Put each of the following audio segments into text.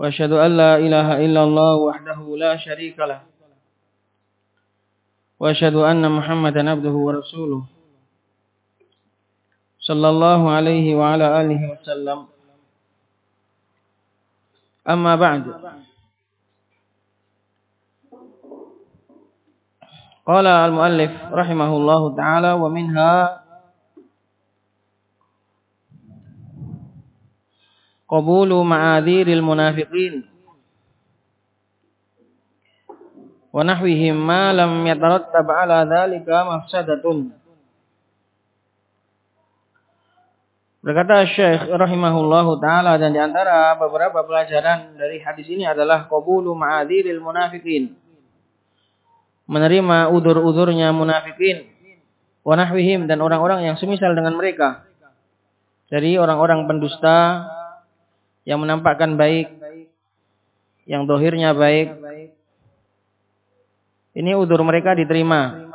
وأشهد أن لا إله إلا الله وحده لا شريك له. وأشهد أن محمدا عبده ورسوله. صلى الله عليه وعلى آله وسلم. أما بعد. قال المؤلف رحمه الله تعالى ومنها qabulu ma'adhiril munafiqin. Wa nahwihim ma lam yatarattab ala dhalika mafsadatun. Berkata Syekh rahimahullahu taala dan di antara beberapa pelajaran dari hadis ini adalah qabulu ma'adhiril munafiqin. Menerima udur-udurnya munafikin wa nahwihim dan orang-orang yang semisal dengan mereka. Dari orang-orang pendusta yang menampakkan baik, yang dohirnya baik. Ini udur mereka diterima.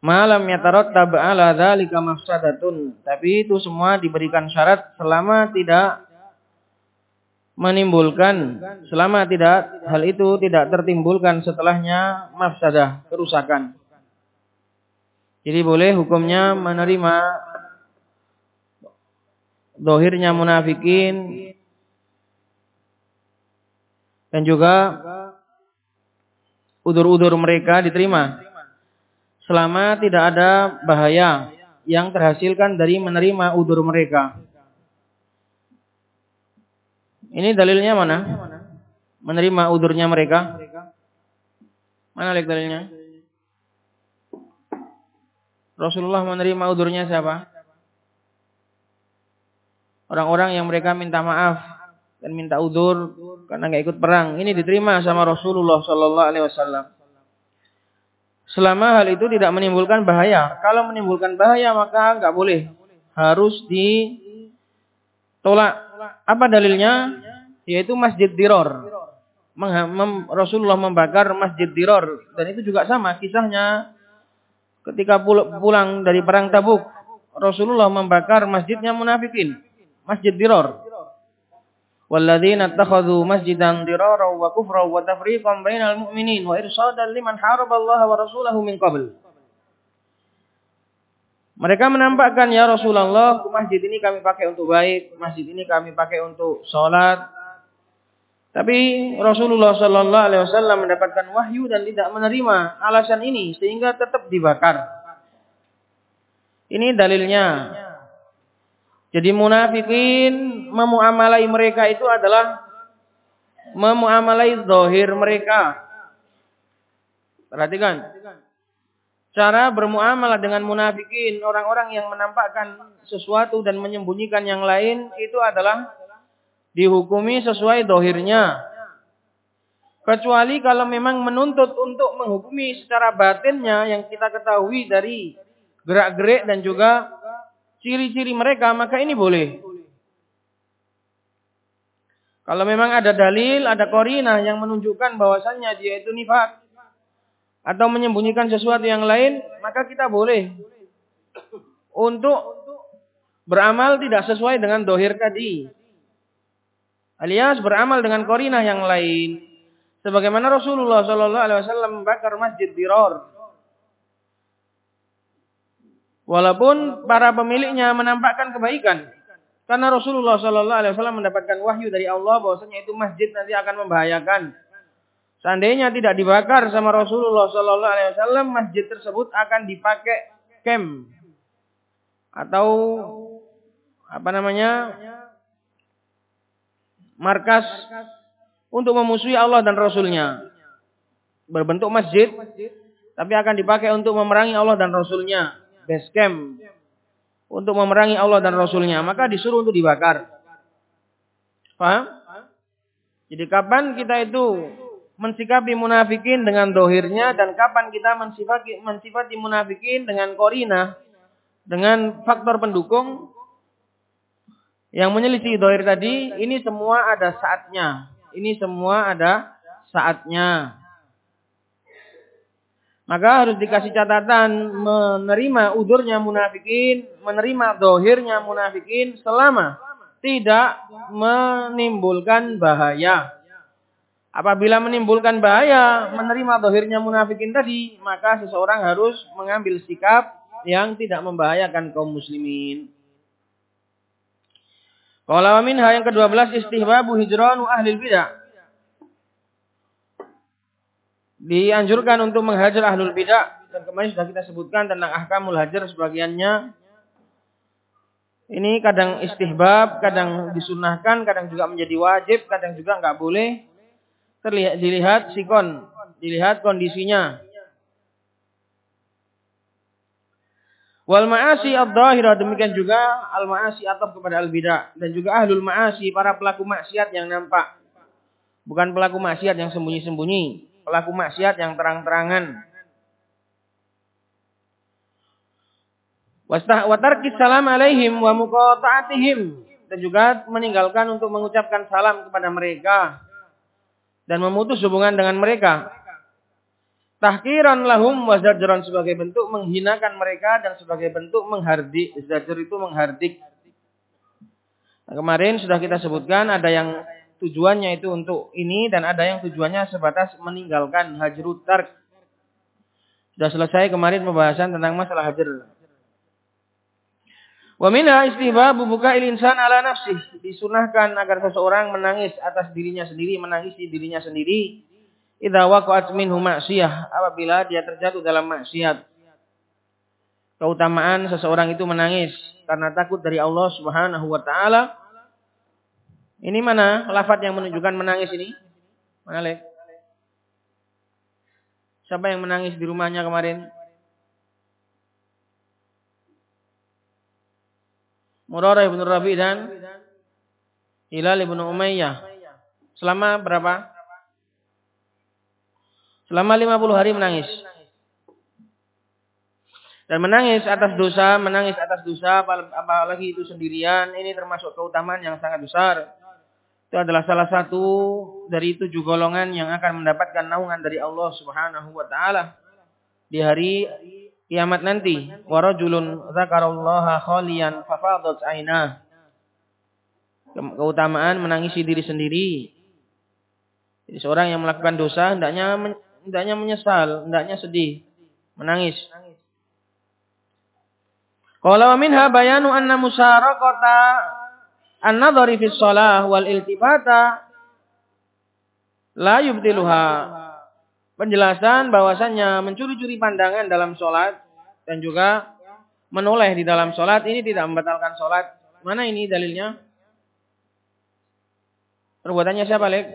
Malam yatarattab ala dzalika mafsadatun. Tapi itu semua diberikan syarat selama tidak menimbulkan selama tidak hal itu tidak tertimbulkan setelahnya mafsadah, kerusakan. Jadi boleh hukumnya menerima dohirnya munafikin dan juga udur-udur mereka diterima selama tidak ada bahaya yang terhasilkan dari menerima udur mereka. Ini dalilnya mana? Menerima udurnya mereka. Mana lihat dalilnya? Rasulullah menerima udurnya siapa? Orang-orang yang mereka minta maaf dan minta udur karena nggak ikut perang. Ini diterima sama Rasulullah Sallallahu Alaihi Wasallam. Selama hal itu tidak menimbulkan bahaya. Kalau menimbulkan bahaya maka nggak boleh. Harus ditolak. Apa dalilnya? Yaitu Masjid Diror. Rasulullah membakar Masjid Diror. Dan itu juga sama kisahnya ketika pulang dari perang Tabuk. Rasulullah membakar masjidnya munafikin. Masjid Diror. Walladzina attakhadhu masjidan dirara wa kufra wa tafriqan bainal mu'minin wa irsadan liman haraballaha wa. Mereka menampakkan ya Rasulullah, masjid ini kami pakai untuk baik, masjid ini kami pakai untuk sholat. Tapi Rasulullah Shallallahu Alaihi Wasallam mendapatkan wahyu dan tidak menerima alasan ini sehingga tetap dibakar. Ini dalilnya jadi munafikin memuamalai mereka itu adalah memuamalai zahir mereka. Perhatikan. Cara bermuamalah dengan munafikin, orang-orang yang menampakkan sesuatu dan menyembunyikan yang lain itu adalah dihukumi sesuai dohirnya. Kecuali kalau memang menuntut untuk menghukumi secara batinnya yang kita ketahui dari gerak-gerik dan juga ciri-ciri mereka, maka ini boleh. Kalau memang ada dalil, ada korina yang menunjukkan bahwasannya dia itu nifak atau menyembunyikan sesuatu yang lain, maka kita boleh untuk beramal tidak sesuai dengan dohir tadi. Alias beramal dengan korina yang lain. Sebagaimana Rasulullah Shallallahu Alaihi Wasallam membakar masjid Diror. Walaupun para pemiliknya menampakkan kebaikan. Karena Rasulullah Shallallahu Alaihi Wasallam mendapatkan wahyu dari Allah bahwasanya itu masjid nanti akan membahayakan. Seandainya tidak dibakar sama Rasulullah Shallallahu Alaihi Wasallam, masjid tersebut akan dipakai camp atau apa namanya markas untuk memusuhi Allah dan Rasulnya. Berbentuk masjid, tapi akan dipakai untuk memerangi Allah dan Rasulnya. Base camp. Untuk memerangi Allah dan Rasulnya. Maka disuruh untuk dibakar. Paham? Jadi kapan kita itu mensikapi munafikin dengan dohirnya dan kapan kita mensifati, mensifati munafikin dengan korina dengan faktor pendukung yang menyelisih dohir tadi ini semua ada saatnya ini semua ada saatnya maka harus dikasih catatan menerima udurnya munafikin menerima dohirnya munafikin selama tidak menimbulkan bahaya Apabila menimbulkan bahaya menerima dohirnya munafikin tadi, maka seseorang harus mengambil sikap yang tidak membahayakan kaum muslimin. Kalau minha yang ke-12 istihbabu hijranu ahli bidah. Dianjurkan untuk menghajar ahlul bidah dan kemarin sudah kita sebutkan tentang ahkamul hajar sebagiannya. Ini kadang istihbab, kadang disunahkan, kadang juga menjadi wajib, kadang juga nggak boleh terlihat dilihat sikon, dilihat kondisinya. Wal ma'asi ad-dhahirah demikian juga al ma'asi atau kepada al bidah dan juga ahlul ma'asi para pelaku maksiat yang nampak. Bukan pelaku maksiat yang sembunyi-sembunyi, pelaku maksiat yang terang-terangan. Watarkis salam alaihim wa muqata'atihim dan juga meninggalkan untuk mengucapkan salam kepada mereka dan memutus hubungan dengan mereka. Tahkiran lahum wa zajran sebagai bentuk menghinakan mereka dan sebagai bentuk menghardik. Zajr itu menghardik. Nah, kemarin sudah kita sebutkan ada yang tujuannya itu untuk ini dan ada yang tujuannya sebatas meninggalkan hajrut tark. Sudah selesai kemarin pembahasan tentang masalah hajr. Wa minha istihbabu buka'il insan ala nafsih. Disunahkan agar seseorang menangis atas dirinya sendiri, menangisi dirinya sendiri. Idza waqa'at minhu ma'siyah, apabila dia terjatuh dalam maksiat. Keutamaan seseorang itu menangis karena takut dari Allah Subhanahu wa taala. Ini mana lafaz yang menunjukkan menangis ini? Mana, Lek? Siapa yang menangis di rumahnya kemarin? Murarah ibn Rabi dan Hilal ibn Umayyah. Selama berapa? Selama 50 hari menangis. Dan menangis atas dosa, menangis atas dosa, apalagi itu sendirian, ini termasuk keutamaan yang sangat besar. Itu adalah salah satu dari tujuh golongan yang akan mendapatkan naungan dari Allah Subhanahu wa taala di hari kiamat nanti. Warajulun zakarallaha khalian fafadat ainah keutamaan menangisi diri sendiri. Jadi seorang yang melakukan dosa hendaknya hendaknya menyesal hendaknya sedih menangis. Qala wa minha bayanu anna musyarakata an-nadhari fi shalah wal iltifata la yubtiluha penjelasan bahwasannya mencuri-curi pandangan dalam sholat dan juga menoleh di dalam sholat ini tidak membatalkan sholat. Mana ini dalilnya? Perbuatannya siapa, Lek?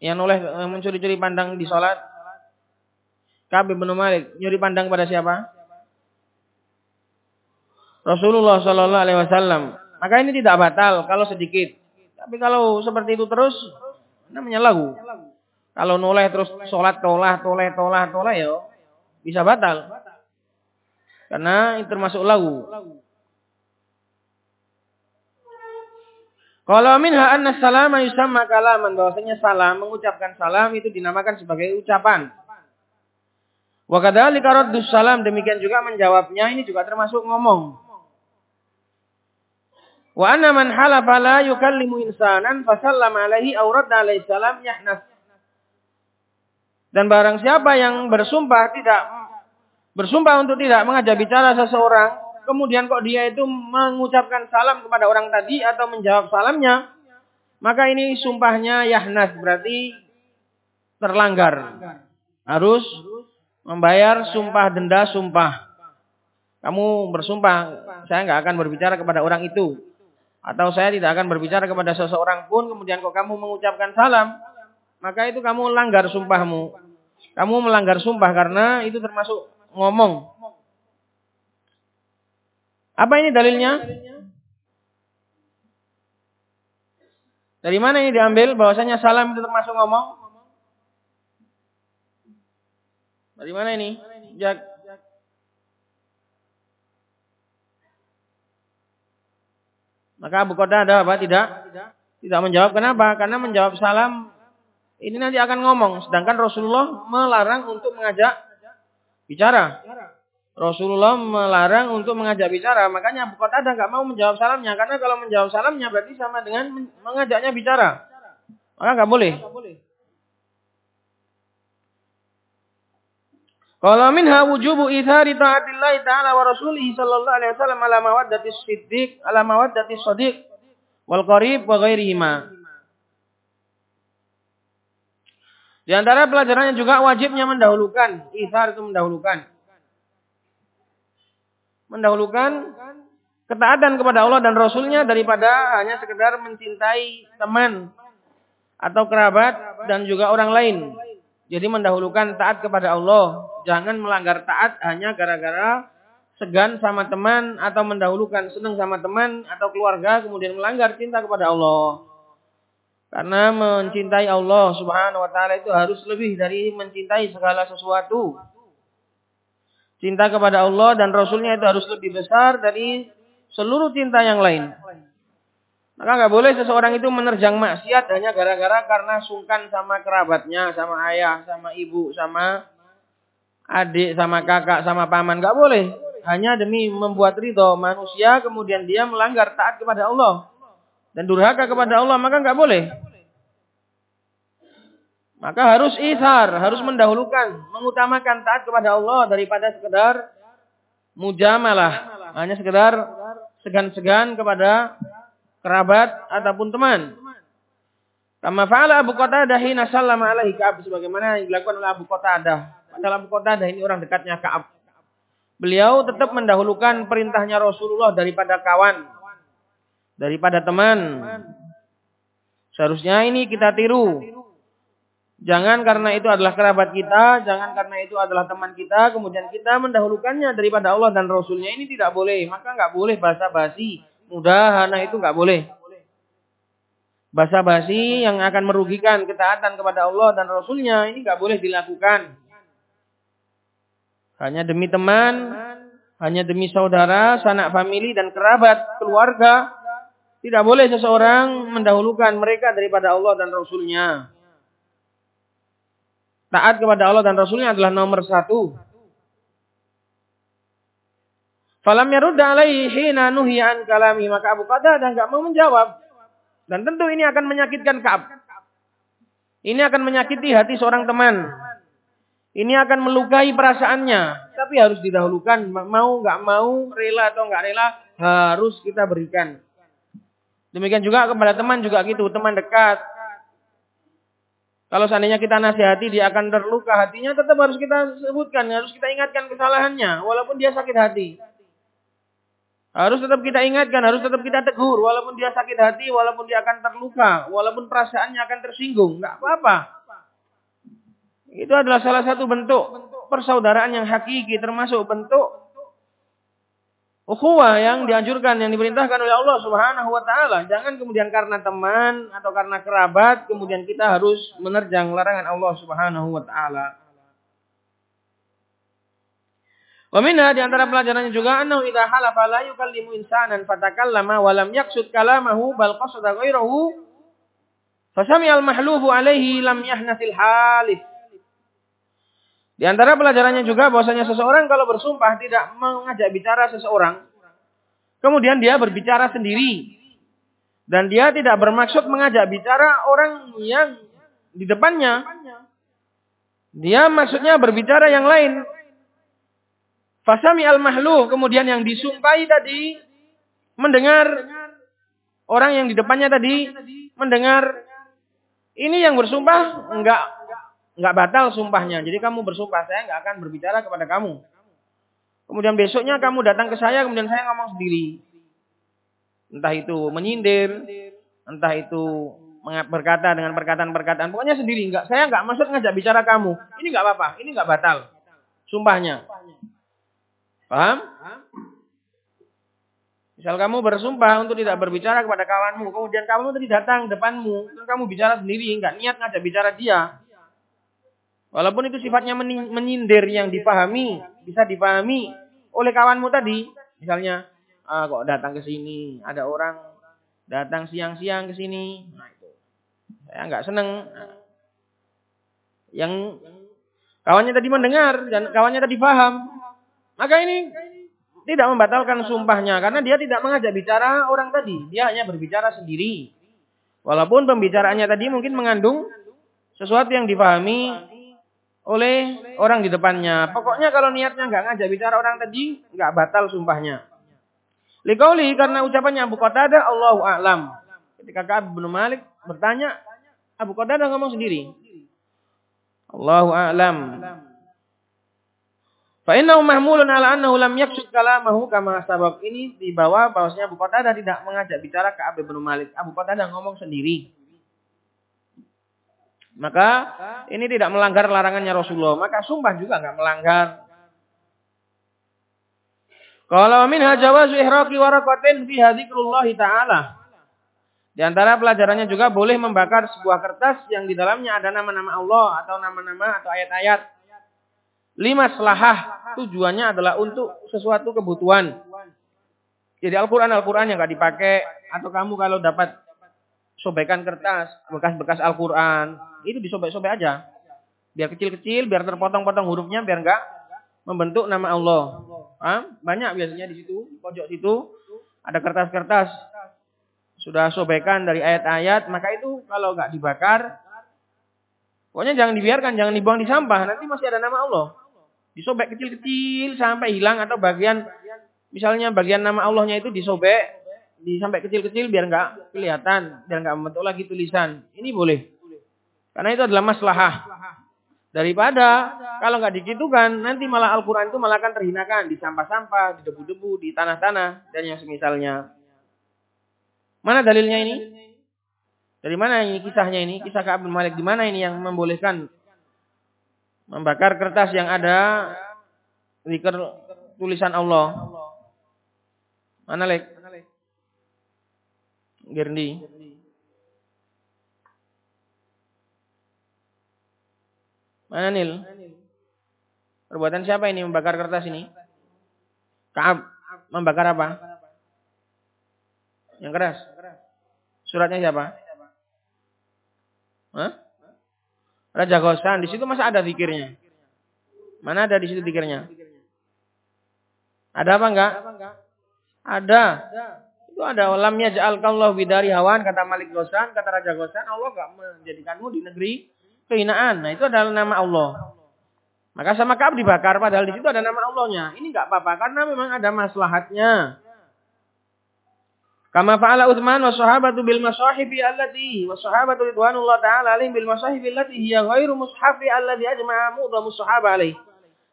Yang noleh eh, mencuri-curi pandang di sholat? Kabe bin Malik. Nyuri pandang pada siapa? Rasulullah Shallallahu Alaihi Wasallam. Maka ini tidak batal kalau sedikit. Tapi kalau seperti itu terus, namanya lagu. Kalau noleh terus sholat tolah, toleh, tolah, tolah ya bisa batal. Karena itu termasuk lagu. Kalau minha anna salama yusamma kalaman bahwasanya salam mengucapkan salam itu dinamakan sebagai ucapan. Wa kadzalika raddus salam demikian juga menjawabnya ini juga termasuk ngomong. Wa anna man halafa la yukallimu insanan fasallama alaihi aw radda alaihi salam yahnas. Dan barang siapa yang bersumpah tidak bersumpah untuk tidak mengajak bicara seseorang, kemudian kok dia itu mengucapkan salam kepada orang tadi atau menjawab salamnya, maka ini sumpahnya yahnas berarti terlanggar. Harus membayar sumpah denda sumpah. Kamu bersumpah, saya nggak akan berbicara kepada orang itu. Atau saya tidak akan berbicara kepada seseorang pun, kemudian kok kamu mengucapkan salam, maka itu kamu langgar sumpahmu. Kamu melanggar sumpah karena itu termasuk ngomong. Apa ini dalilnya? Dari mana ini diambil bahwasanya salam itu termasuk ngomong? Dari mana ini? Maka Abu ada apa? Tidak. Tidak menjawab. Kenapa? Karena menjawab salam ini nanti akan ngomong. Sedangkan Rasulullah melarang untuk mengajak bicara. Rasulullah melarang untuk mengajak bicara. Makanya Abu Qatadah nggak mau menjawab salamnya. Karena kalau menjawab salamnya berarti sama dengan mengajaknya bicara. Maka nggak boleh. Kalau minha wujubu ithari ta'atillahi ta'ala wa rasulihi sallallahu alaihi wasallam ala mawaddati siddiq, ala mawaddati sadiq, wal qarib wa ghairihima. Di antara pelajarannya juga wajibnya mendahulukan, ithar itu mendahulukan. Mendahulukan ketaatan kepada Allah dan Rasulnya daripada hanya sekedar mencintai teman atau kerabat dan juga orang lain. Jadi mendahulukan taat kepada Allah. Jangan melanggar taat hanya gara-gara segan sama teman atau mendahulukan senang sama teman atau keluarga kemudian melanggar cinta kepada Allah. Karena mencintai Allah Subhanahu wa taala itu harus lebih dari mencintai segala sesuatu. Cinta kepada Allah dan Rasulnya itu harus lebih besar dari seluruh cinta yang lain. Maka nggak boleh seseorang itu menerjang maksiat hanya gara-gara karena sungkan sama kerabatnya, sama ayah, sama ibu, sama adik, sama kakak, sama paman. Nggak boleh. Hanya demi membuat ridho manusia, kemudian dia melanggar taat kepada Allah. Dan durhaka kepada Allah, maka nggak boleh. Maka harus ishar, harus mendahulukan, mengutamakan taat kepada Allah daripada sekedar mujamalah. Hanya sekedar segan-segan kepada kerabat ataupun teman. Kama fa'ala Abu Qatadah hina sallama alaihi Ka'ab sebagaimana yang dilakukan oleh Abu Qatadah. Padahal Abu Qatadah ini orang dekatnya Ka'ab. Beliau tetap mendahulukan perintahnya Rasulullah daripada kawan, daripada teman. Seharusnya ini kita tiru. Jangan karena itu adalah kerabat kita, jangan karena itu adalah teman kita, kemudian kita mendahulukannya daripada Allah dan Rasulnya. Ini tidak boleh. Maka nggak boleh basa-basi mudah hana itu nggak boleh. Basa-basi yang akan merugikan ketaatan kepada Allah dan Rasulnya ini nggak boleh dilakukan. Hanya demi teman, hanya demi saudara, sanak famili dan kerabat, keluarga. Tidak boleh seseorang mendahulukan mereka daripada Allah dan Rasulnya. Taat kepada Allah dan Rasulnya adalah nomor satu. Falam yarudda alaihi hina nuhiya kalami. Maka Abu Qadah dan enggak mau menjawab. Dan tentu ini akan menyakitkan Ka'ab. Ini akan menyakiti hati seorang teman. Ini akan melukai perasaannya. Tapi harus didahulukan. Mau nggak mau, rela atau nggak rela, harus kita berikan. Demikian juga kepada teman juga gitu. Teman dekat. Kalau seandainya kita nasihati, dia akan terluka hatinya, tetap harus kita sebutkan. Harus kita ingatkan kesalahannya. Walaupun dia sakit hati. Harus tetap kita ingatkan, harus tetap kita tegur. Walaupun dia sakit hati, walaupun dia akan terluka, walaupun perasaannya akan tersinggung. Nggak apa-apa. Itu adalah salah satu bentuk persaudaraan yang hakiki, termasuk bentuk ukhuwah yang dianjurkan, yang diperintahkan oleh Allah Subhanahu wa taala. Jangan kemudian karena teman atau karena kerabat kemudian kita harus menerjang larangan Allah Subhanahu wa taala. Wa di antara pelajarannya juga annahu idza halafa la yukallimu insanan fatakallama wa lam yaqsud kalamahu bal qasada ghairahu fasami al mahlufu alaihi lam yahnasil halif. Di antara pelajarannya juga bahwasanya seseorang kalau bersumpah tidak mengajak bicara seseorang, kemudian dia berbicara sendiri. Dan dia tidak bermaksud mengajak bicara orang yang di depannya. Dia maksudnya berbicara yang lain, Fasami al-mahlu, kemudian yang disumpahi tadi mendengar. Orang yang di depannya tadi mendengar. Ini yang bersumpah enggak enggak batal sumpahnya. Jadi kamu bersumpah saya enggak akan berbicara kepada kamu. Kemudian besoknya kamu datang ke saya kemudian saya ngomong sendiri. Entah itu menyindir, entah itu berkata dengan perkataan-perkataan. Pokoknya sendiri enggak. Saya enggak maksud ngajak bicara kamu. Ini enggak apa-apa, ini enggak batal sumpahnya. Paham? Misal kamu bersumpah untuk tidak berbicara kepada kawanmu, kemudian kamu tadi datang depanmu, kamu bicara sendiri, enggak niat ngajak bicara dia. Walaupun itu sifatnya menyindir yang dipahami, bisa dipahami oleh kawanmu tadi. Misalnya, ah, kok datang ke sini, ada orang datang siang-siang ke sini. Nah itu, saya enggak seneng. Yang kawannya tadi mendengar dan kawannya tadi paham, maka ini tidak membatalkan sumpahnya karena dia tidak mengajak bicara orang tadi. Dia hanya berbicara sendiri. Walaupun pembicaraannya tadi mungkin mengandung sesuatu yang dipahami oleh orang di depannya. Pokoknya kalau niatnya nggak ngajak bicara orang tadi, nggak batal sumpahnya. Likauli karena ucapannya Abu Qatadah Allahu a'lam. Ketika Ka'ab bin Malik bertanya, Abu Qatadah ngomong sendiri. Allahu a'lam. Fa innahu mahmulun ala annahu lam yaksud kalamahu kama sabab ini dibawa bahwasanya Abu Qatadah tidak mengajak bicara ke Abu bin Malik. Abu Qatadah ngomong sendiri. Maka ini tidak melanggar larangannya Rasulullah. Maka sumpah juga enggak melanggar. Kalau min jawazu ihraqi waraqatin fi dzikrullah taala. Di antara pelajarannya juga boleh membakar sebuah kertas yang di dalamnya ada nama-nama Allah atau nama-nama atau ayat-ayat Lima selahah tujuannya adalah untuk sesuatu kebutuhan. Jadi Al-Quran Al-Quran yang nggak dipakai atau kamu kalau dapat sobekan kertas bekas-bekas Al-Quran itu disobek-sobek aja. Biar kecil-kecil, biar terpotong-potong hurufnya, biar nggak membentuk nama Allah. Banyak biasanya di situ, pojok situ ada kertas-kertas sudah sobekan dari ayat-ayat, maka itu kalau nggak dibakar, pokoknya jangan dibiarkan, jangan dibuang di sampah, nanti masih ada nama Allah. Disobek kecil-kecil sampai hilang atau bagian misalnya bagian nama Allahnya itu disobek di sampai kecil-kecil biar nggak kelihatan, biar nggak membentuk lagi tulisan. Ini boleh. Karena itu adalah maslahah. Daripada kalau nggak digitukan, nanti malah Al-Quran itu malah akan terhinakan di sampah-sampah, di debu-debu, di tanah-tanah, dan yang semisalnya. Mana dalilnya ini? Dari mana ini kisahnya ini? Kisah Ka'ab bin Malik di mana ini yang membolehkan membakar kertas yang ada zikir tulisan Allah. Mana lek? Gerndi. Mana Nil? Perbuatan siapa ini membakar kertas ini? Kaab membakar apa? Yang keras. Suratnya siapa? Hah? Raja Gosan, di situ masa ada zikirnya? Mana ada di situ zikirnya? Ada apa enggak? Ada. Itu ada lamnya ja'alkallahu bidari hawan kata Malik Gosan, kata Raja Gosan, Allah enggak menjadikanmu di negeri kehinaan. Nah, itu adalah nama Allah. Maka sama Ka'ab dibakar padahal di situ ada nama Allahnya. Ini enggak apa-apa karena memang ada maslahatnya. Kama fa'ala Utsman wa sahabatu bil masahibi allati wa sahabatu ridwanullah ta'ala alaihim bil masahibi allati hiya ghairu mushafi alladhi ajma'a mudhamu sahaba alaih.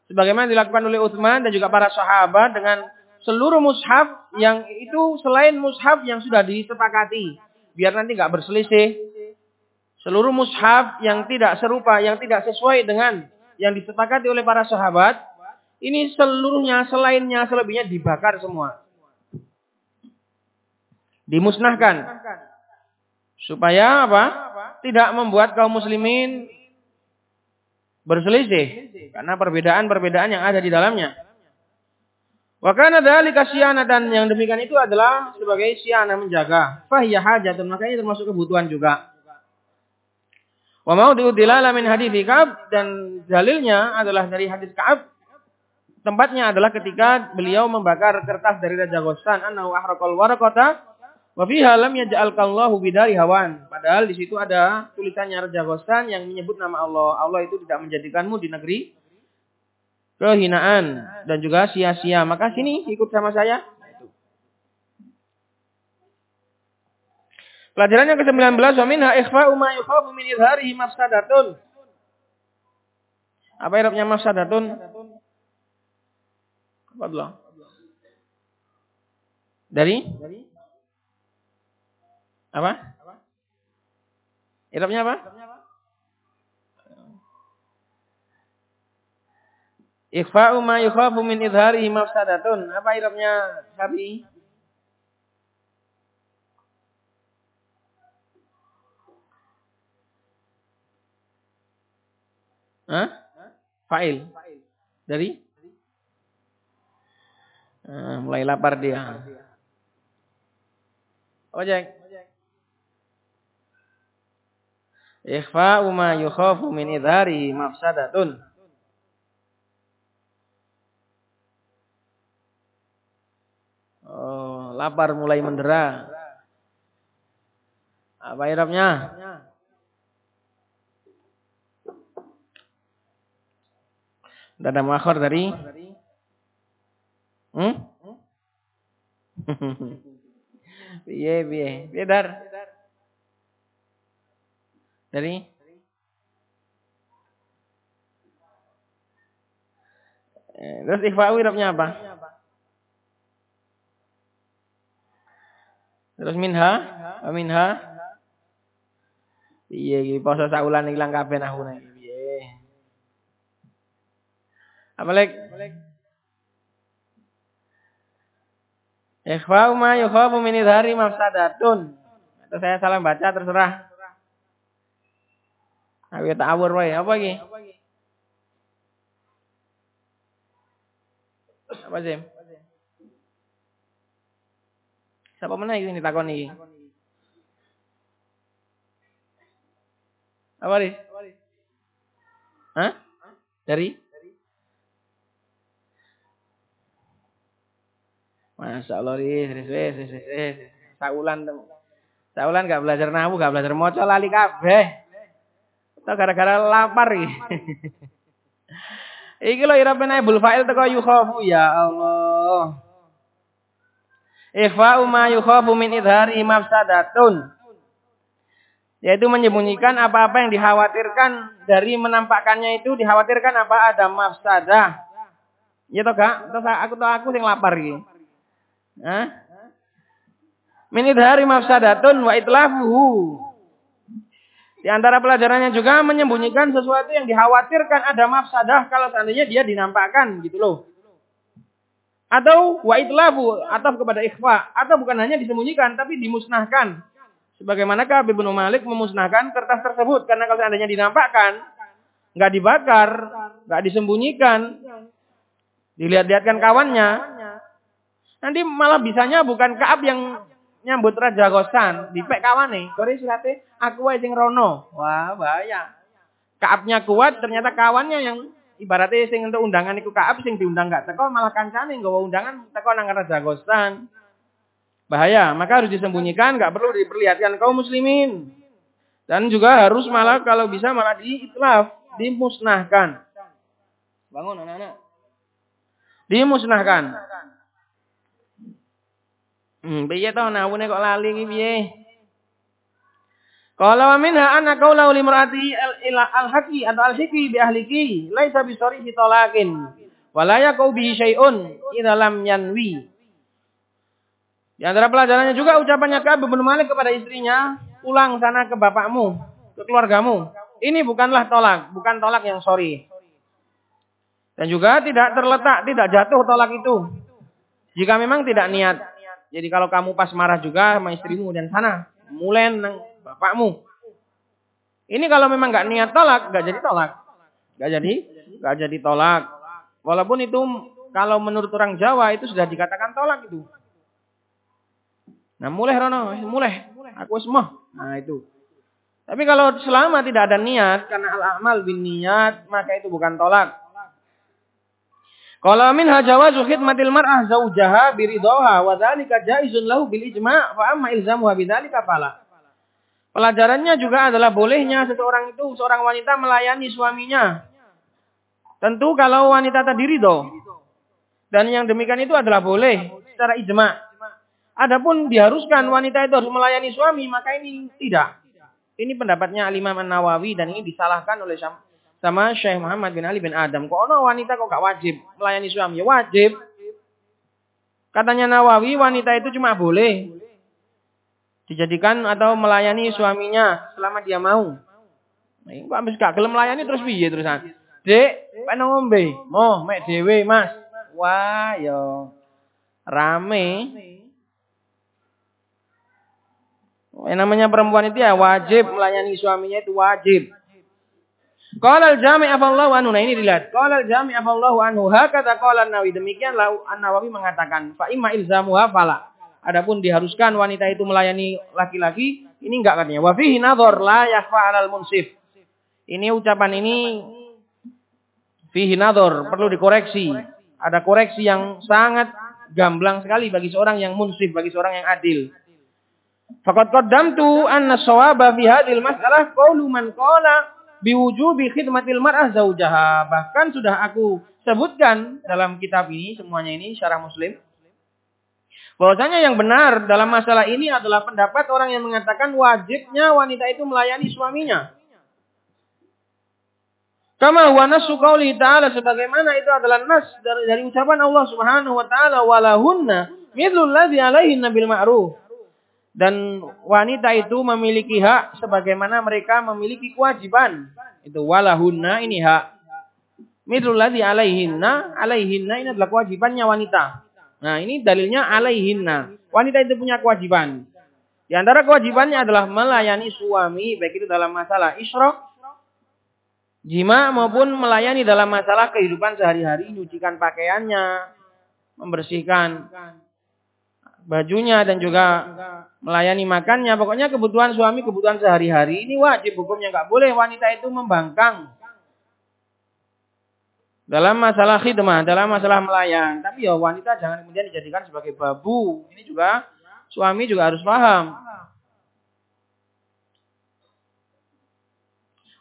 Sebagaimana dilakukan oleh Utsman dan juga para sahabat dengan seluruh mushaf yang itu selain mushaf yang sudah disepakati. Biar nanti enggak berselisih. Seluruh mushaf yang tidak serupa, yang tidak sesuai dengan yang disepakati oleh para sahabat, ini seluruhnya, selainnya, selebihnya dibakar semua dimusnahkan. Supaya apa? Tidak membuat kaum muslimin berselisih karena perbedaan-perbedaan yang ada di dalamnya. Wa kana dzalika dan yang demikian itu adalah sebagai syiana menjaga. Fahiya hajatun, makanya termasuk kebutuhan juga. Wa mau diudilala min hadis Ka'ab dan dalilnya adalah dari hadis Ka'ab. Tempatnya adalah ketika beliau membakar kertas dari Raja Ghassan annahu ahraqal waraqata Wa fiha lam yaj'alkallahu bidari hawan. Padahal di situ ada tulisannya Raja Ghassan yang menyebut nama Allah. Allah itu tidak menjadikanmu di negeri kehinaan dan juga sia-sia. Maka sini ikut sama saya. Pelajaran yang ke-19 wa minha ikhfa'u ma yukhafu min izharihi mafsadatun. Apa irabnya mafsadatun? Apa dulu? Dari? Dari? Apa? Irabnya apa? Ikhfa'u ma yukhafu min idharihi mafsadatun. Apa irobnya sapi? Hah? Fa'il. Dari? Ah, mulai lapar dia. Ojek. Ikhfa'u ma yukhafu min idharihi mafsadatun. Lapar mulai mendera. Apa irapnya? Tidak ada makhor dari? Hmm? Piye piye? Piye dar? Dari? Eh, terus ikhfa'u irapnya apa? Terus minha? Minha? Piye iki poso saulan ilang kabeh nahune piye? Apa lek? Ikhfa'u ma yukhafu min idhari mafsadatun. Atau saya salah baca terserah. Awi ta'awur wae. Apa iki? Apa Zim? Siapa mana ini ditakon iki? Apa nih? Hah? Dari? Masya Allah, ris, ris, ris, ris, ris. Saulan, saulan gak belajar nahu, gak belajar moco, lali kabeh. Itu gara-gara lapar iki. Iki lho irapene bul fa'il teko yukhafu ya Allah. Ikhfa'u ma yukhafu min idhari mafsadatun. Yaitu menyembunyikan apa-apa yang dikhawatirkan dari menampakkannya itu dikhawatirkan apa ada mafsadah. Ya toh Kak? Terus aku tahu aku sing lapar iki. Hah? Min idhari mafsadatun wa itlafuhu. Di antara pelajarannya juga menyembunyikan sesuatu yang dikhawatirkan ada mafsadah kalau seandainya dia dinampakkan gitu loh. Atau wa itlafu atau kepada ikhfa atau bukan hanya disembunyikan tapi dimusnahkan. Sebagaimanakah Ibnu Malik memusnahkan kertas tersebut karena kalau seandainya dinampakkan nggak dibakar, nggak disembunyikan, dilihat-lihatkan kawannya, nanti malah bisanya bukan Kaab yang nyambut Raja Gosan, dipek kawane. Kore surate aku sing rono. Wah, bahaya. Kaabnya kuat, ternyata kawannya yang ibaratnya sing untuk undangan iku Kaab sing diundang gak teko malah kancane nggawa undangan teko nang Raja Gosan. Bahaya, maka harus disembunyikan, gak perlu diperlihatkan kaum muslimin. Dan juga harus malah kalau bisa malah diitlaf, dimusnahkan. Bangun anak-anak. Dimusnahkan. Hmm, piye to nawune kok lali iki piye? Qala wa minha anna qawla li mar'ati al-haqi atau al-haqi bi ahliki laisa bi sarihi talaqin wa la yaqau bihi syai'un idza lam yanwi. Di antara pelajarannya juga ucapannya Ka'ab bin Malik kepada istrinya, pulang sana ke bapakmu, ke keluargamu. Ini bukanlah tolak, bukan tolak yang sorry. Dan juga tidak terletak, tidak jatuh tolak itu. Jika memang tidak niat. Jadi kalau kamu pas marah juga sama istrimu dan sana, mulai bapakmu. Ini kalau memang nggak niat tolak, nggak jadi tolak. Nggak jadi, nggak jadi tolak. Walaupun itu kalau menurut orang Jawa itu sudah dikatakan tolak itu. Nah mulai Rono, mulai. Aku semua. Nah itu. Tapi kalau selama tidak ada niat, karena al-amal bin niat, maka itu bukan tolak. Kalau min hajawazu khidmatil mar'ah zaujaha biridoha wa dzalika jaizun lahu bil ijma' fa amma ilzamuha bidzalika fala. Pelajarannya juga adalah bolehnya seseorang itu seorang wanita melayani suaminya. Tentu kalau wanita tadi ridho. Dan yang demikian itu adalah boleh secara ijma'. Adapun diharuskan wanita itu harus melayani suami, maka ini tidak. Ini pendapatnya Al-Imam An-Nawawi dan ini disalahkan oleh sama Syekh Muhammad bin Ali bin Adam. Kok ono wanita kok gak wajib melayani suami? Ya wajib. Katanya Nawawi wanita itu cuma boleh dijadikan atau melayani suaminya selama dia mau. Ini kok habis gak gelem melayani terus piye terusan? Dek, pengen ngombe. Mau mek dhewe, Mas. Wah, yo rame. Yang namanya perempuan itu ya wajib melayani suaminya itu wajib. Qala al-Jami' afallahu anhu. Nah ini dilihat. Qala al-Jami' afallahu anhu. Hakata qala an-Nawawi. Demikianlah An-Nawawi mengatakan, fa imma ilzamuha fala. Adapun diharuskan wanita itu melayani laki-laki, ini enggak katanya. Wa fihi nadhar la yakhfa 'alal munsif. Ini ucapan ini fihi nadhar, perlu dikoreksi. Ada koreksi yang sangat gamblang sekali bagi seorang yang munsif, bagi seorang yang adil. Faqad qaddamtu anna shawaba fi hadhil mas'alah qawlu man qala biwujubi khidmatil mar'ah zaujaha. Bahkan sudah aku sebutkan dalam kitab ini semuanya ini syarah Muslim. Bahwasanya yang benar dalam masalah ini adalah pendapat orang yang mengatakan wajibnya wanita itu melayani suaminya. Kama huwa nasu qauli ta'ala sebagaimana itu adalah nas dari, dari ucapan Allah Subhanahu wa taala walahunna mithlu alladhi alaihinna bil ma'ruf. Dan wanita itu memiliki hak sebagaimana mereka memiliki kewajiban. Itu walahunna ini hak. Midrulladhi alaihinna. Alaihinna ini adalah kewajibannya wanita. Nah ini dalilnya alaihinna. Wanita itu punya kewajiban. Di antara kewajibannya adalah melayani suami. Baik itu dalam masalah isyrok. Jima maupun melayani dalam masalah kehidupan sehari-hari. Nyucikan pakaiannya. Membersihkan bajunya dan juga melayani makannya. Pokoknya kebutuhan suami, kebutuhan sehari-hari ini wajib hukumnya. Nggak boleh wanita itu membangkang. Dalam masalah khidmah, dalam masalah melayan. Tapi ya wanita jangan kemudian dijadikan sebagai babu. Ini juga suami juga harus paham.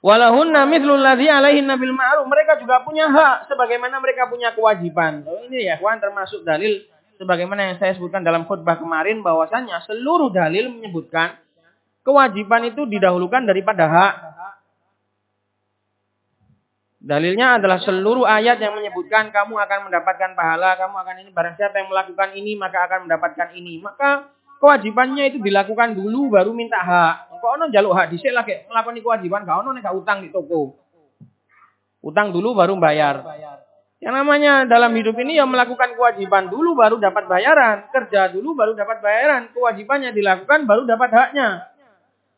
Walahunna mithlul ladzi alaihinna bil ma'ruf. Mereka juga punya hak sebagaimana mereka punya kewajiban. Oh, ini ya, kawan termasuk dalil sebagaimana yang saya sebutkan dalam khutbah kemarin bahwasannya seluruh dalil menyebutkan kewajiban itu didahulukan daripada hak. Dalilnya adalah seluruh ayat yang menyebutkan kamu akan mendapatkan pahala, kamu akan ini barang siapa yang melakukan ini maka akan mendapatkan ini. Maka kewajibannya itu dilakukan dulu baru minta hak. Kok ono jaluk hak dhisik lagi melakukan kewajiban, kau ono nek utang di toko. Utang dulu baru bayar. Yang namanya dalam hidup ini yang melakukan kewajiban dulu baru dapat bayaran. Kerja dulu baru dapat bayaran. Kewajibannya dilakukan baru dapat haknya.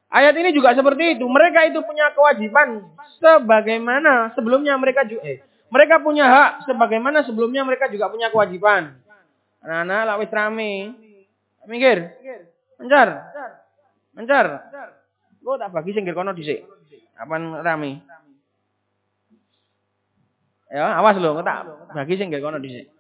Ayat ini juga seperti itu. Mereka itu punya kewajiban sebagaimana sebelumnya mereka juga eh, mereka punya hak sebagaimana sebelumnya mereka juga punya kewajiban. Anak-anak lawis rame. Minggir. Mencar. Mencar. Lo tak bagi singgir kono dhisik. Apaan rame? Ya, awas lho, tak bagi sing gak kono dhisik.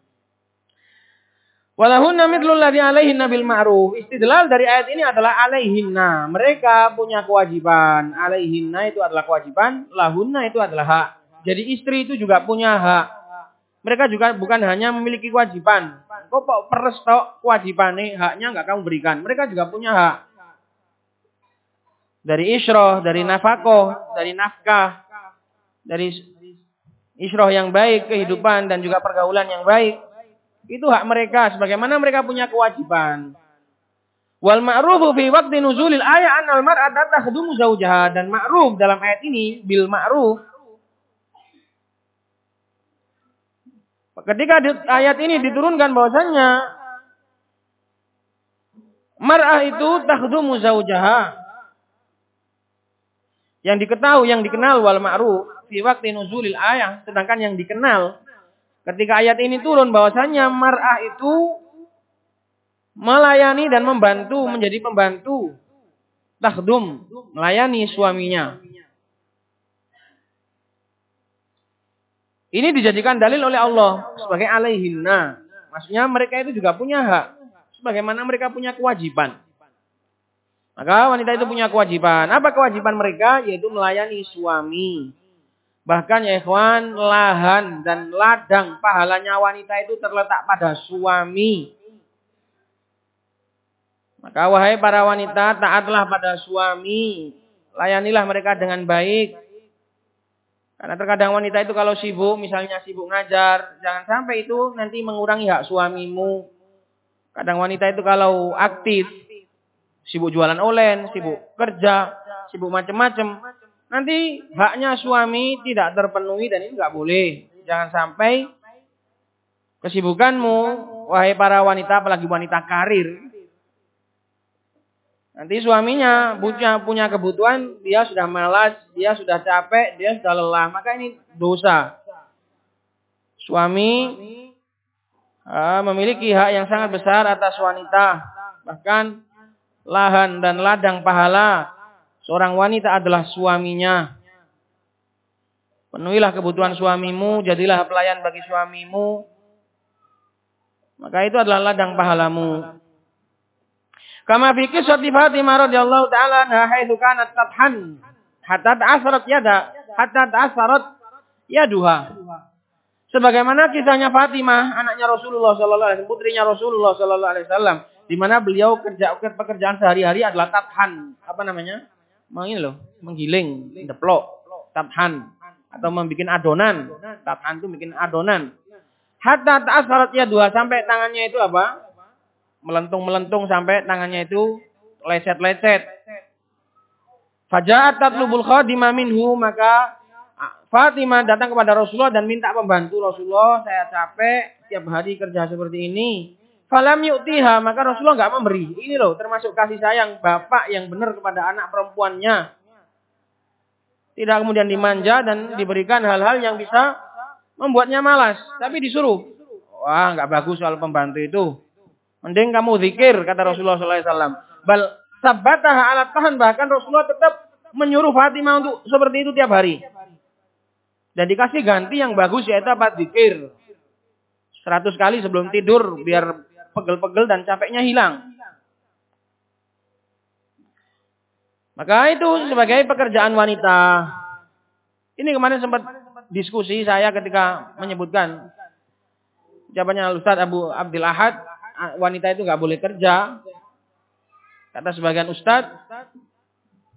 Walahunna mithlul ladzi alaihinna bil ma'ruf. Istidlal dari ayat ini adalah alaihinna. Mereka punya kewajiban. Alaihinna itu adalah kewajiban, lahunna itu adalah hak. Jadi istri itu juga punya hak. Mereka juga bukan hanya memiliki kewajiban. Kok kok peres tok nih, haknya enggak kamu berikan. Mereka juga punya hak. Dari isroh, dari nafakoh, dari nafkah, dari isroh yang baik, kehidupan dan juga pergaulan yang baik. Itu hak mereka sebagaimana mereka punya kewajiban. Wal ma'rufu fi waqti nuzulil ayat al mar'ata takhdumu zaujaha dan ma'ruf dalam ayat ini bil ma'ruf Ketika ayat ini diturunkan bahwasannya mar'ah itu takhdumu zaujaha. Yang diketahui, yang dikenal wal ma'ruf fi waktu nuzulil ayat. Sedangkan yang dikenal ketika ayat ini turun bahwasanya mar'ah itu melayani dan membantu menjadi pembantu takdum melayani suaminya. Ini dijadikan dalil oleh Allah sebagai alaihinna. Maksudnya mereka itu juga punya hak. Sebagaimana mereka punya kewajiban. Maka wanita itu punya kewajiban. Apa kewajiban mereka? Yaitu melayani suami. Bahkan ya ikhwan, lahan dan ladang pahalanya wanita itu terletak pada suami. Maka wahai para wanita, taatlah pada suami. Layanilah mereka dengan baik. Karena terkadang wanita itu kalau sibuk, misalnya sibuk ngajar, jangan sampai itu nanti mengurangi hak suamimu. Kadang wanita itu kalau aktif, sibuk jualan online, sibuk kerja, sibuk macam-macam, Nanti haknya suami tidak terpenuhi dan ini nggak boleh. Jangan sampai kesibukanmu, wahai para wanita, apalagi wanita karir. Nanti suaminya punya punya kebutuhan, dia sudah malas, dia sudah capek, dia sudah lelah, maka ini dosa. Suami uh, memiliki hak yang sangat besar atas wanita. Bahkan lahan dan ladang pahala seorang wanita adalah suaminya. Penuhilah kebutuhan suamimu, jadilah pelayan bagi suamimu. Maka itu adalah ladang pahalamu. Kama fi kisah Fatimah radhiyallahu taala anha haitsu kanat tathan hatta ta'asarat yada hatta ta'asarat yaduha. Sebagaimana kisahnya Fatimah, anaknya Rasulullah sallallahu alaihi wasallam, putrinya Rasulullah sallallahu alaihi wasallam, di mana beliau kerja pekerjaan sehari-hari adalah tathan, apa namanya? Mengin loh, menggiling, deplok, tathan atau membuat adonan. Tathan itu bikin adonan. Hatta ta'asarat yaduha sampai tangannya itu apa? melentung-melentung sampai tangannya itu lecet-lecet. Faja'at tatlubul khadimah minhu maka Fatimah datang kepada Rasulullah dan minta pembantu Rasulullah, saya capek tiap hari kerja seperti ini. Falam yu'tiha, maka Rasulullah nggak memberi. Ini loh termasuk kasih sayang bapak yang benar kepada anak perempuannya. Tidak kemudian dimanja dan diberikan hal-hal yang bisa membuatnya malas. Tapi disuruh. Wah, nggak bagus soal pembantu itu. Mending kamu zikir, kata Rasulullah SAW. Bal sabataha alat tahan. Bahkan Rasulullah tetap menyuruh Fatimah untuk seperti itu tiap hari. Dan dikasih ganti yang bagus yaitu apa? Zikir. Seratus kali sebelum tidur biar pegel-pegel dan capeknya hilang. Maka itu sebagai pekerjaan wanita. Ini kemarin sempat diskusi saya ketika menyebutkan jawabannya Ustaz Abu Abdul Ahad wanita itu nggak boleh kerja. Kata sebagian ustadz,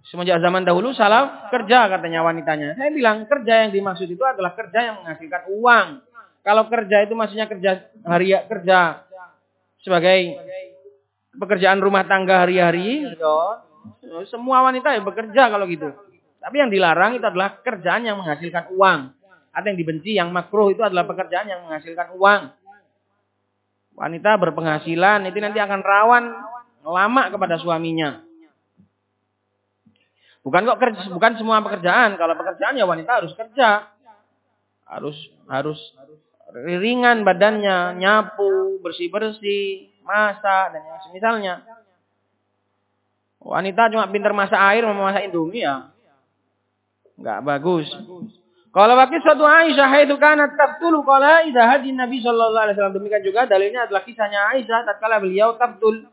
semenjak zaman dahulu salaf kerja katanya wanitanya. Saya bilang kerja yang dimaksud itu adalah kerja yang menghasilkan uang. Kalau kerja itu maksudnya kerja hari kerja sebagai pekerjaan rumah tangga hari-hari, semua wanita ya bekerja kalau gitu. Tapi yang dilarang itu adalah kerjaan yang menghasilkan uang. Atau yang dibenci, yang makruh itu adalah pekerjaan yang menghasilkan uang wanita berpenghasilan itu nanti akan rawan lama kepada suaminya. Bukan kok kerja, bukan semua pekerjaan. Kalau pekerjaan ya wanita harus kerja. Harus harus ringan badannya, nyapu, bersih-bersih, masak dan yang semisalnya. Wanita cuma pintar masak air, mau masak indomie ya. Enggak bagus. Kalau wakil suatu Aisyah itu kanat tabtulu qala idza haji Nabi sallallahu alaihi wasallam demikian juga dalilnya adalah kisahnya Aisyah tatkala beliau tabtul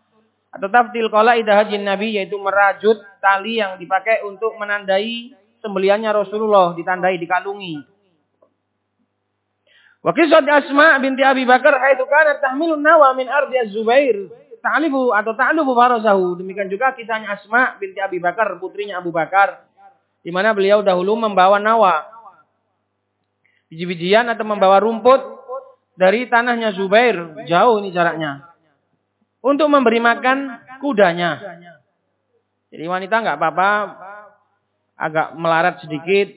atau taftil qala idza haji Nabi yaitu merajut tali yang dipakai untuk menandai sembeliannya Rasulullah ditandai dikalungi. Wa kisah Asma binti Abi Bakar itu kanat tahmilun nawa min ardi Az-Zubair ta'lifu atau ta'lufu farasahu. Demikian juga kisahnya Asma binti Abi Bakar putrinya Abu Bakar di mana beliau dahulu membawa nawa biji-bijian atau membawa rumput dari tanahnya Zubair. Jauh ini jaraknya. Untuk memberi makan kudanya. Jadi wanita nggak apa-apa agak melarat sedikit.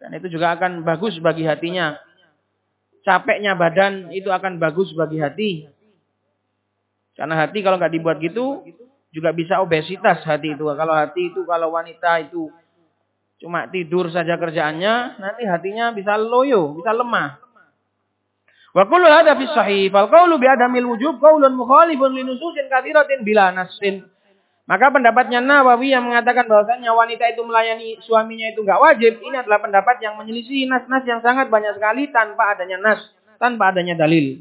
Dan itu juga akan bagus bagi hatinya. Capeknya badan itu akan bagus bagi hati. Karena hati kalau nggak dibuat gitu juga bisa obesitas hati itu. Kalau hati itu kalau wanita itu Cuma tidur saja kerjaannya, nanti hatinya bisa loyo, bisa lemah. Wa kullu hadha fi sahih, fal qawlu bi adamil wujub qaulun mukhalifun li nususin katsiratin bila nassin. Maka pendapatnya Nawawi yang mengatakan bahwasanya wanita itu melayani suaminya itu enggak wajib, ini adalah pendapat yang menyelisih nas-nas yang sangat banyak sekali tanpa adanya nas, tanpa adanya dalil.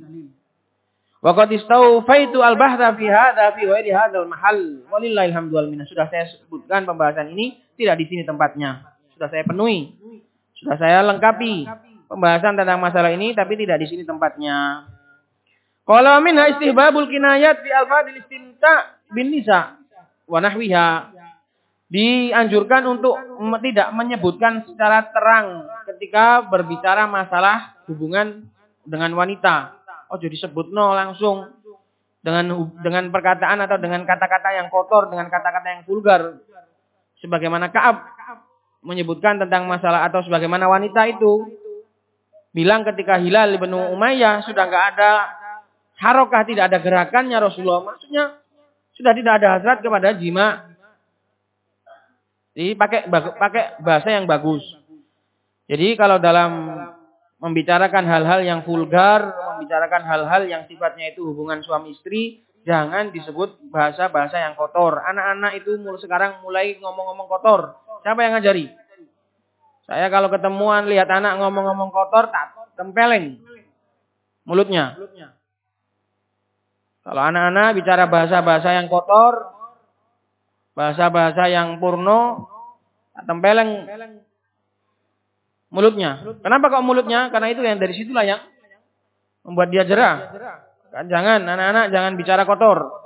Wa qad istawfaitu al-bahtha fi hadha fi ghairi mahal. Walillahil hamdu. Sudah saya sebutkan pembahasan ini tidak di sini tempatnya sudah saya penuhi. Sudah saya lengkapi pembahasan tentang masalah ini tapi tidak di sini tempatnya. Kalau minha istihbabul kinayat fi alfadil istinta bin nisa wa nahwiha. Dianjurkan untuk tidak menyebutkan secara terang ketika berbicara masalah hubungan dengan wanita. Oh jadi sebut no langsung dengan dengan perkataan atau dengan kata-kata yang kotor, dengan kata-kata yang vulgar. Sebagaimana Kaab menyebutkan tentang masalah atau sebagaimana wanita itu bilang ketika Hilal bin Umayyah sudah nggak ada harokah tidak ada gerakannya Rasulullah maksudnya Sudah tidak ada hasrat kepada jima. Jadi pakai pakai bahasa yang bagus. Jadi kalau dalam membicarakan hal-hal yang vulgar, membicarakan hal-hal yang sifatnya itu hubungan suami istri, jangan disebut bahasa-bahasa yang kotor. Anak-anak itu mulai sekarang mulai ngomong-ngomong kotor. Siapa yang ngajari? Saya kalau ketemuan lihat anak ngomong-ngomong kotor, tak tempeleng mulutnya. Kalau anak-anak bicara bahasa-bahasa yang kotor, bahasa-bahasa yang purno, tempeleng mulutnya. Kenapa kok mulutnya? Karena itu yang dari situlah yang membuat dia jerah. Kan jangan anak-anak jangan bicara kotor.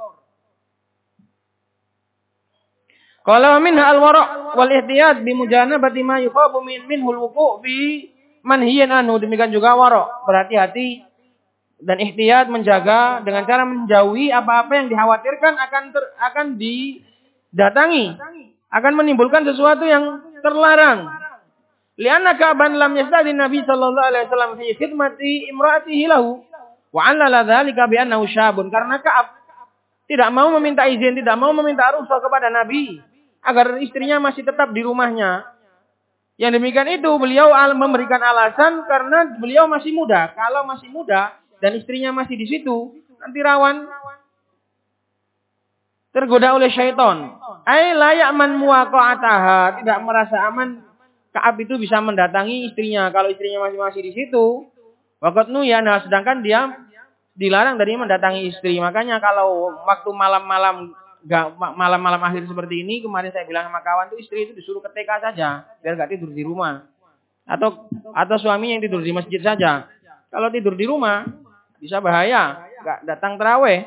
Kalau minha al-wara' wal ihtiyat bi mujanabati ma yukhafu min minhul wuqu' fi manhiyan anhu demikian juga wara' berhati-hati dan ihtiyat menjaga dengan cara menjauhi apa-apa yang dikhawatirkan akan ter, akan didatangi akan menimbulkan sesuatu yang terlarang. Lianna ka'ban lam yastadi nabi sallallahu alaihi wasallam fi khidmati imraatihi lahu wa 'allala dzalika bi annahu syabun. Karena Ka'ab tidak mau meminta izin tidak mau meminta rukhsah kepada nabi agar istrinya masih tetap di rumahnya. Yang demikian itu beliau memberikan alasan karena beliau masih muda. Kalau masih muda, dan istrinya masih di situ, nanti rawan tergoda oleh syaitan. Ai layak man muwaqa'ataha, tidak merasa aman Kaab itu bisa mendatangi istrinya kalau istrinya masih masih di situ. Waktu ya nah sedangkan dia dilarang dari mendatangi istri. Makanya kalau waktu malam-malam malam-malam akhir seperti ini kemarin saya bilang sama kawan tuh istri itu disuruh ke TK saja biar gak tidur di rumah. Atau atau suaminya yang tidur di masjid saja. Kalau tidur di rumah bisa bahaya, nggak datang terawih.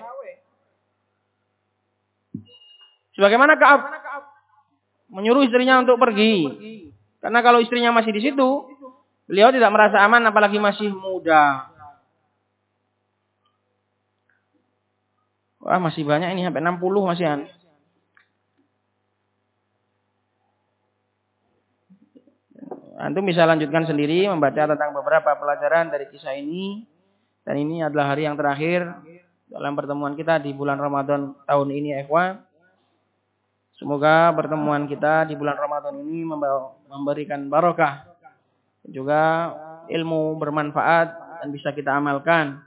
Sebagaimana Kaab menyuruh istrinya untuk pergi. Karena kalau istrinya masih di situ, beliau tidak merasa aman apalagi masih muda. Wah, masih banyak ini sampai 60 masihan. Antum bisa lanjutkan sendiri membaca tentang beberapa pelajaran dari kisah ini. Dan ini adalah hari yang terakhir dalam pertemuan kita di bulan Ramadan tahun ini, Ikhwan. Semoga pertemuan kita di bulan Ramadan ini memberikan barokah. Juga ilmu bermanfaat dan bisa kita amalkan.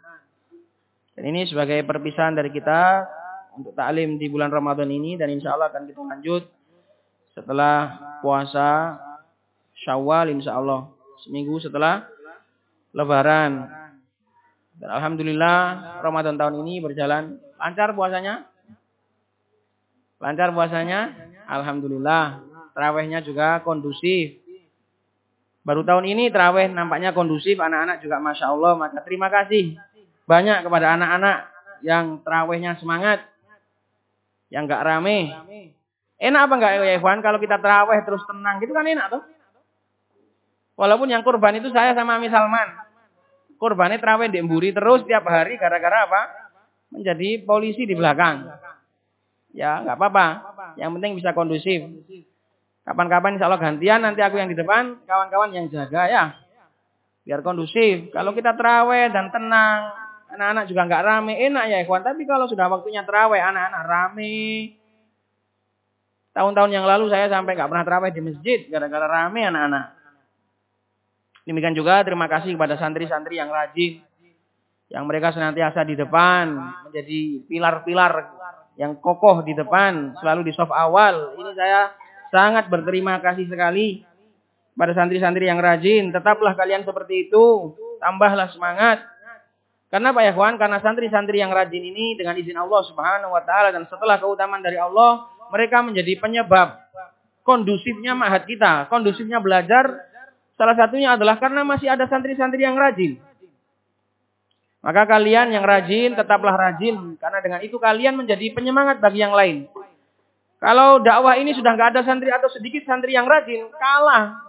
Dan ini sebagai perpisahan dari kita untuk taklim di bulan Ramadan ini dan insya Allah akan kita lanjut setelah puasa Syawal insya Allah seminggu setelah Lebaran. Dan Alhamdulillah Ramadan tahun ini berjalan lancar puasanya. Lancar puasanya. Alhamdulillah. Terawihnya juga kondusif. Baru tahun ini terawih nampaknya kondusif. Anak-anak juga Masya Allah. Maka terima kasih banyak kepada anak-anak yang terawihnya semangat. Yang gak rame. Enak apa enggak ya Ikhwan? Kalau kita terawih terus tenang gitu kan enak tuh. Walaupun yang kurban itu saya sama Ami Salman. Kurbannya terawih di emburi terus tiap hari gara-gara apa? Menjadi polisi di belakang. Ya, nggak apa-apa. Yang penting bisa kondusif. Kapan-kapan insya Allah gantian nanti aku yang di depan, kawan-kawan yang jaga ya. Biar kondusif. Kalau kita terawih dan tenang, anak-anak juga nggak rame, enak ya ikhwan. Tapi kalau sudah waktunya terawih, anak-anak rame. Tahun-tahun yang lalu saya sampai nggak pernah terawih di masjid gara-gara rame anak-anak. Demikian juga terima kasih kepada santri-santri yang rajin. Yang mereka senantiasa di depan. Menjadi pilar-pilar yang kokoh di depan. Selalu di soft awal. Ini saya sangat berterima kasih sekali. Pada santri-santri yang rajin. Tetaplah kalian seperti itu. Tambahlah semangat. Karena Pak Yahwan, karena santri-santri yang rajin ini dengan izin Allah Subhanahu wa taala dan setelah keutamaan dari Allah, mereka menjadi penyebab kondusifnya mahat kita, kondusifnya belajar Salah satunya adalah karena masih ada santri-santri yang rajin. Maka kalian yang rajin tetaplah rajin karena dengan itu kalian menjadi penyemangat bagi yang lain. Kalau dakwah ini sudah nggak ada santri atau sedikit santri yang rajin, kalah.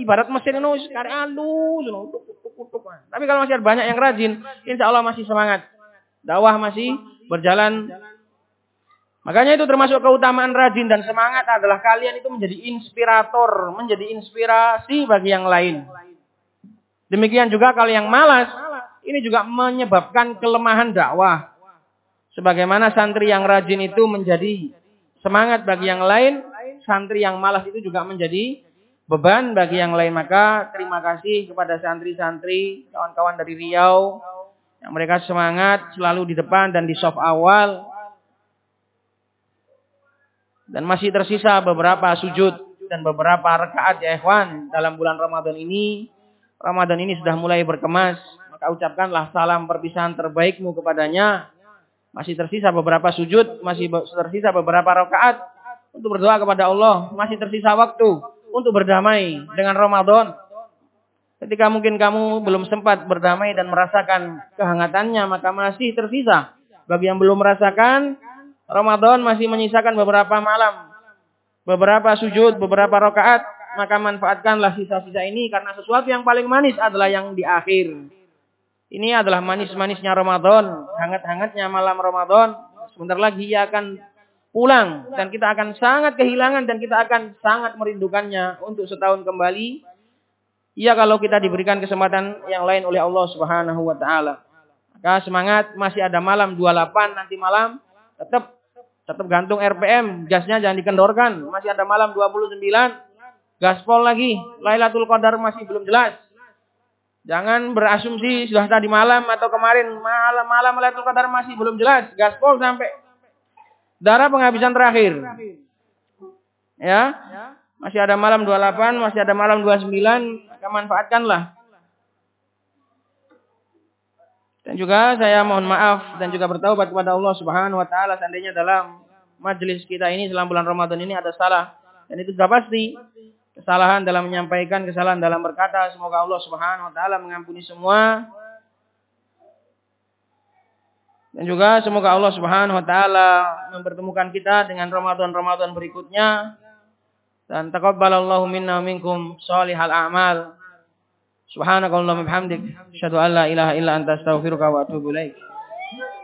Ibarat mesin itu sekarang alu, Tapi kalau masih ada banyak yang rajin, insya Allah masih semangat. Dakwah masih berjalan Makanya itu termasuk keutamaan rajin dan semangat adalah kalian itu menjadi inspirator, menjadi inspirasi bagi yang lain. Demikian juga kalau yang malas, ini juga menyebabkan kelemahan dakwah. Sebagaimana santri yang rajin itu menjadi semangat bagi yang lain, santri yang malas itu juga menjadi beban bagi yang lain. Maka terima kasih kepada santri-santri, kawan-kawan dari Riau, yang mereka semangat selalu di depan dan di soft awal. Dan masih tersisa beberapa sujud dan beberapa rakaat ya ikhwan dalam bulan Ramadan ini. Ramadan ini sudah mulai berkemas. Maka ucapkanlah salam perpisahan terbaikmu kepadanya. Masih tersisa beberapa sujud, masih tersisa beberapa rakaat untuk berdoa kepada Allah. Masih tersisa waktu untuk berdamai dengan Ramadan. Ketika mungkin kamu belum sempat berdamai dan merasakan kehangatannya, maka masih tersisa. Bagi yang belum merasakan, Ramadan masih menyisakan beberapa malam, beberapa sujud, beberapa rakaat, maka manfaatkanlah sisa-sisa ini karena sesuatu yang paling manis adalah yang di akhir. Ini adalah manis-manisnya Ramadan, hangat-hangatnya malam Ramadan. Sebentar lagi ia akan pulang dan kita akan sangat kehilangan dan kita akan sangat merindukannya untuk setahun kembali. Iya kalau kita diberikan kesempatan yang lain oleh Allah Subhanahu wa taala. Maka semangat masih ada malam 28 nanti malam tetap tetap gantung RPM, gasnya jangan dikendorkan. Masih ada malam 29. Gaspol lagi. Lailatul Qadar masih belum jelas. Jangan berasumsi sudah tadi malam atau kemarin malam-malam Lailatul Qadar masih belum jelas. Gaspol sampai Darah penghabisan terakhir. Ya. Masih ada malam 28, masih ada malam 29, maka manfaatkanlah. Dan juga saya mohon maaf dan juga bertaubat kepada Allah Subhanahu wa taala seandainya dalam majelis kita ini selama bulan Ramadan ini ada salah dan itu sudah pasti kesalahan dalam menyampaikan, kesalahan dalam berkata. Semoga Allah Subhanahu wa taala mengampuni semua dan juga semoga Allah Subhanahu wa taala mempertemukan kita dengan Ramadan-Ramadan berikutnya. Dan taqabbalallahu minna minkum salihal a'mal. Subhanakallahumma bihamdik, asyhadu an la ilaha illa anta astaghfiruka wa atubu ilaik.